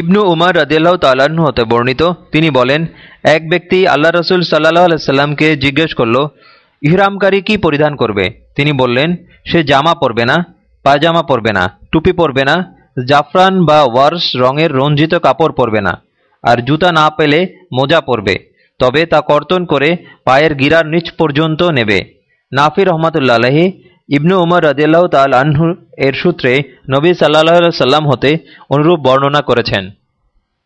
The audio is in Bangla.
ইবনু উমার রদিয়াল্লাহ তাল্লাহ্ন হতে বর্ণিত। তিনি বলেন, এক ব্যক্তি আল্লাহ রসুল সাল্লাহ আলাইসাল্লামকে জিজ্ঞেস করল, ইহরামকারী কি পরিধান করবে? তিনি বললেন, সে জামা পরবে না, পায়জামা পরবে না, টুপি পরবে না, জাফরান বা ওয়ার্স রঙের রঞ্জিত কাপড় পরবে না, আর জুতা না পেলে মোজা পরবে, তবে তা কর্তন করে পায়ের গিরার নিচ পর্যন্ত নেবে। নাফির রহমতুল্লা আলহী ইবনু উমর রদিয়াল্লাহ তাল আহ্ন এর সূত্রে নবী সাল্লাহ সাল্লাম হতে অনুরূপ বর্ণনা করেছেন।